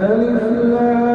والذين يؤمنون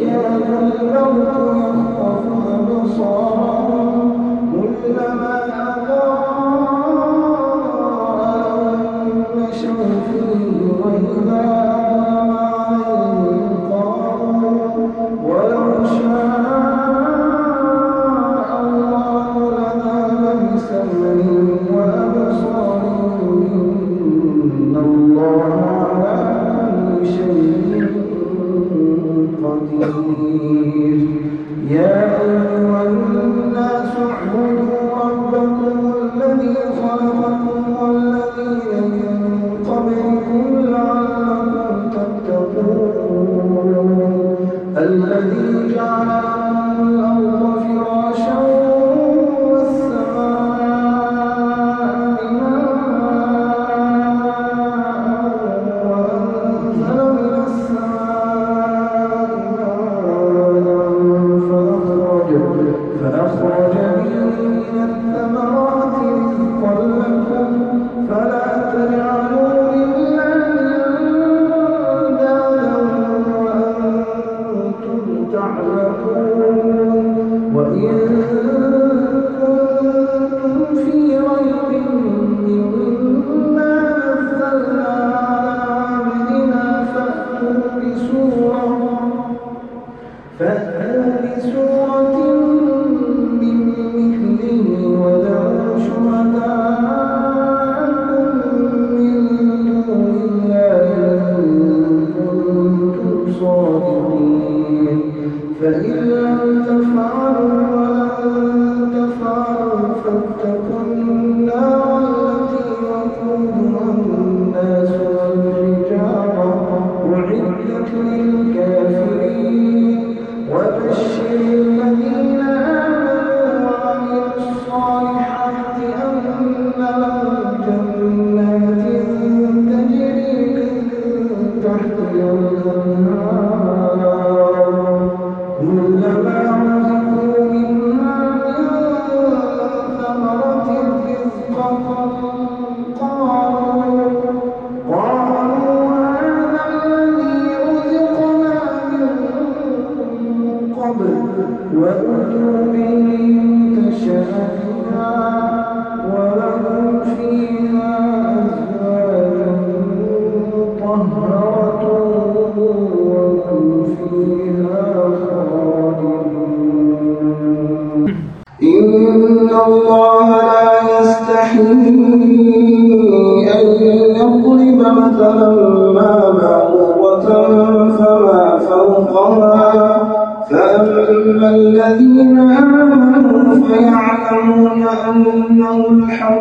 كان الموت يخطف أبصارهم. يا أيها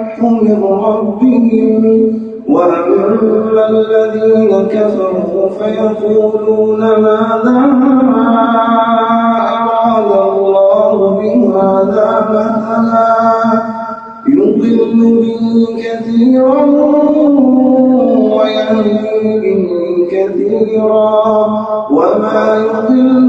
الحق من ربهم وأما الذين كفروا فيقولون ماذا أراد الله بهذا مثلا يضل به كثيرا ويهدي به كثيرا وما يضل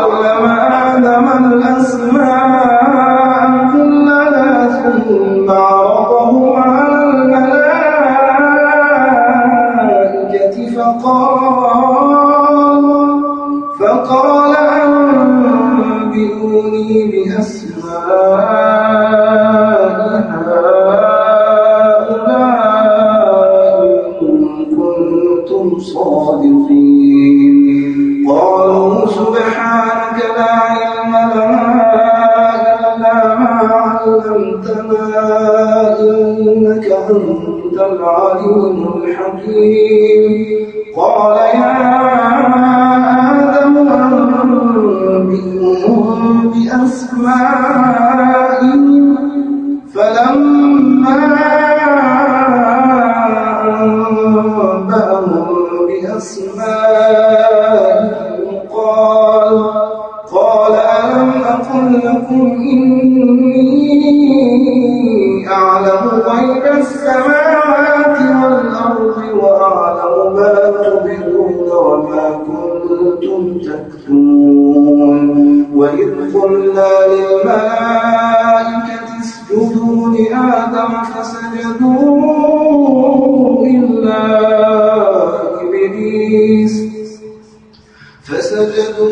آدم الأسماء كلها ثم عرضهم على الملائكة فقال فقال أنبئوني بأسماء Hare قلنا للملائكة اسجدوا لآدم فسجدوا إلا إبليس. فسجدوا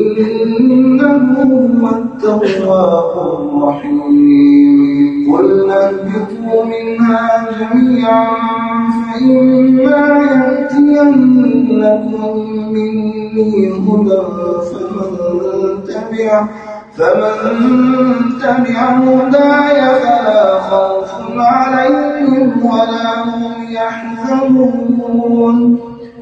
إنه هو التواب الرحيم. قل اهبطوا منها جميعا فإما يأتينكم مني هدى فمن تبع فمن تبع هداي فلا خوف عليهم ولا هم يحزنون.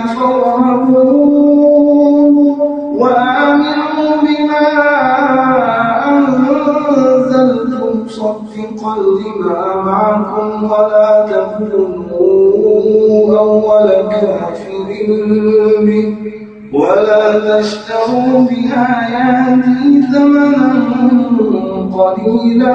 وإياي فارهبون وآمنوا بما أنزلت مصدقا لما معكم ولا تكونوا أول كافر به ولا تشتروا بآياتي ثمنا قليلا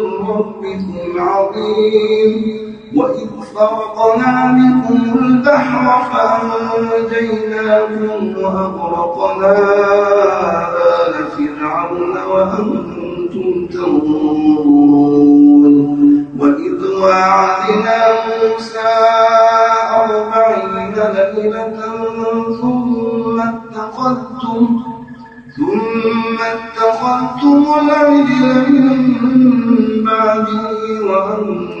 عظيم وإذ فرقنا بكم البحر فأنجيناكم وأغرقنا آل فرعون وأنتم تنظرون. وإذ واعدنا موسى أربعين ليلة ثم اتخذتم ثم اتخذتم العجل من بعده وأنتم